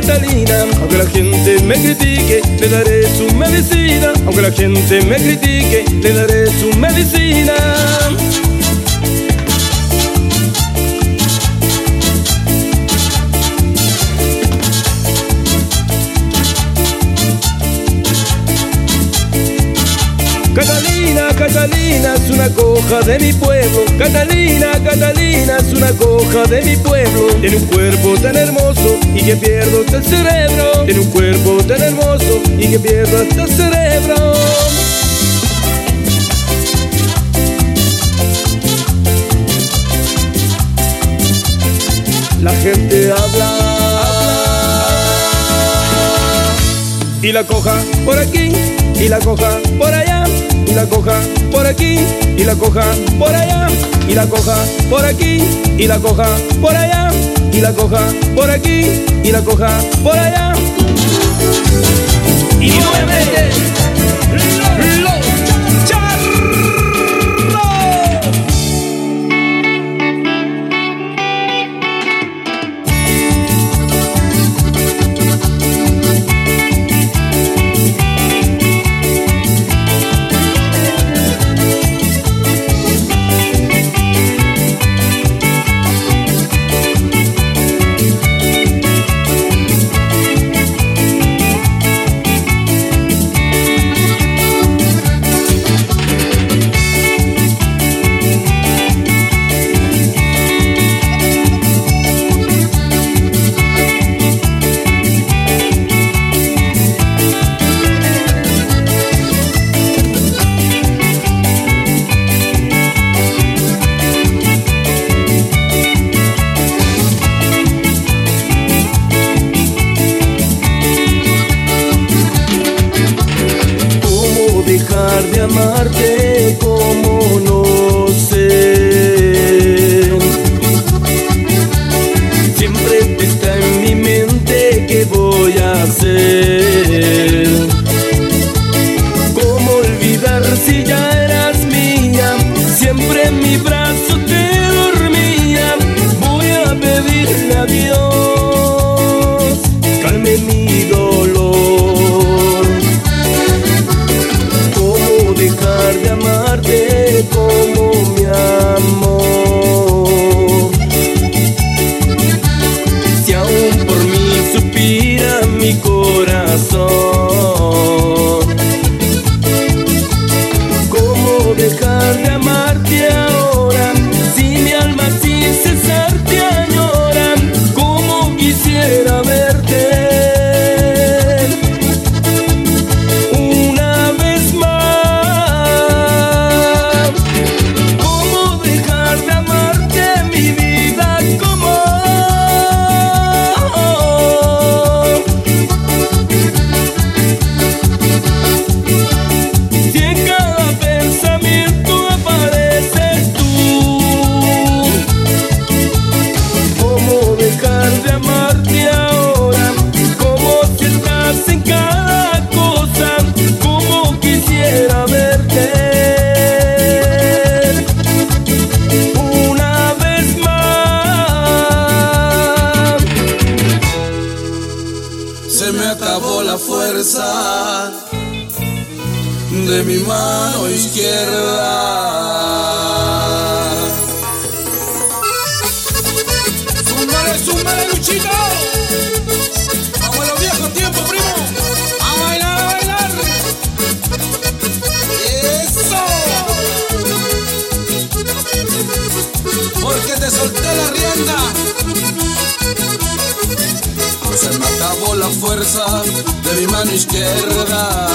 Catalina. Aunque la gente me critique, le daré su medicina. Aunque la gente me critique, le daré su medicina. Catalina, Catalina es una coja de mi pueblo. Catalina, Catalina es una coja de mi pueblo. Tiene un cuerpo tan hermoso que pierdo hasta el cerebro. Tiene un cuerpo tan hermoso y que pierdo hasta el cerebro. La gente habla. Y la coja por aquí, y la coja por allá, y la coja por aquí, y la coja por allá, y la coja por aquí, y la coja por allá, y la coja por aquí, y la coja por allá. Y amarte ahora? ¿Cómo si estás en cada cosa? ¿Cómo quisiera verte? Una vez más. Se me acabó la fuerza de mi mano izquierda. De mi mano izquierda.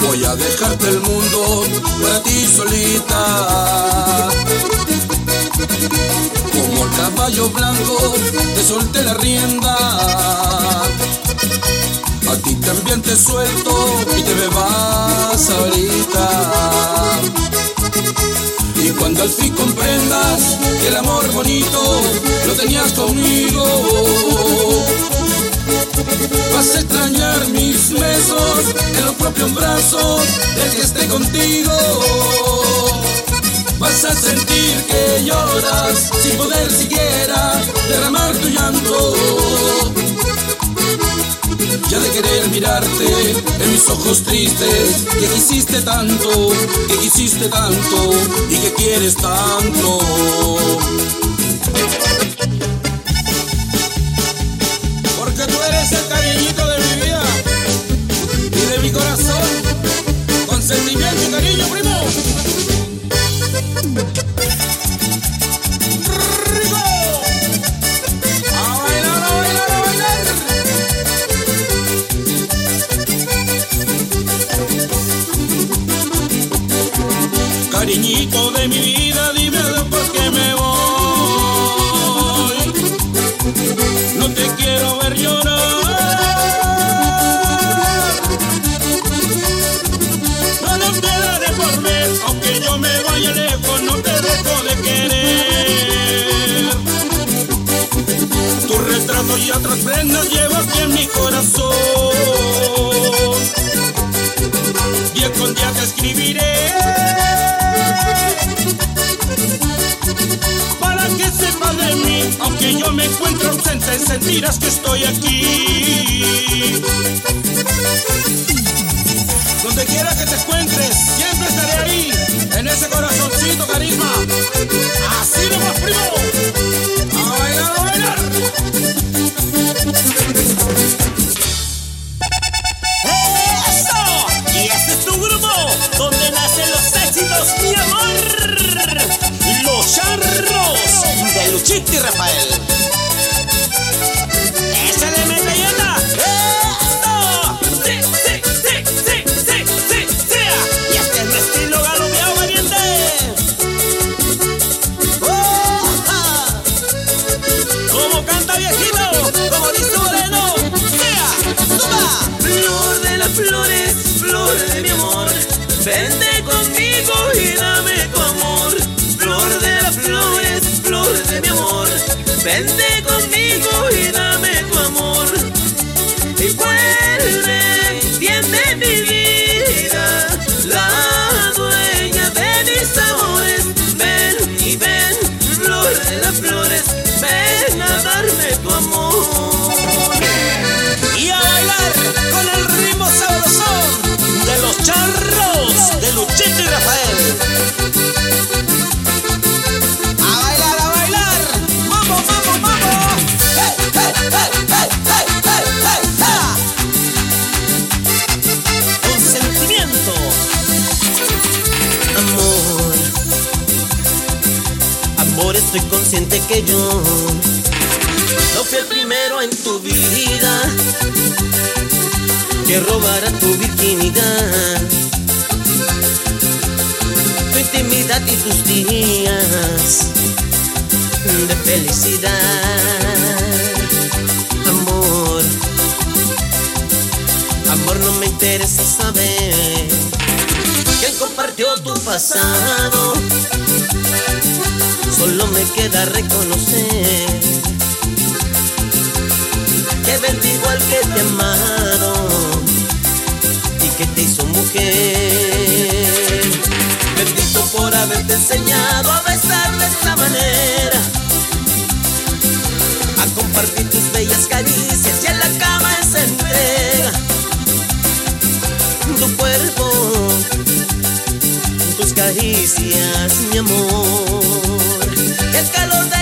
Voy a dejarte el mundo para ti solita. Como el caballo blanco, te solté la rienda. A ti también te suelto y te me vas ahorita. Y cuando al fin comprendas que el amor bonito lo tenías conmigo, en los propios brazos del que esté contigo. Vas hace sentir que lloras sin poder siquiera derramar tu llanto. Ya de querer mirarte en mis ojos tristes, que quisiste tanto, que quisiste tanto y que quieres tanto. Porque tú eres el cariñito de mi vida, dime por qué me voy. No te quiero ver llorar. No, no te daré por ver, aunque yo me vaya lejos, no te dejo de querer. Tu retrato y otras prendas Sentirás que estoy aquí Donde quiera que te encuentres, siempre estaré ahí, en ese corazoncito carisma. Consciente que yo no fui el primero en tu vida que robara tu virginidad, tu intimidad y tus días de felicidad. Amor, amor, no me interesa saber quién compartió tu pasado. Solo me queda reconocer que bendigo al que te amaron y que te hizo mujer. Bendito por haberte enseñado a besar de esta manera, a compartir tus bellas caricias y en la cama se entrega tu cuerpo tus caricias, mi amor, el calor de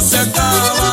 se acaba.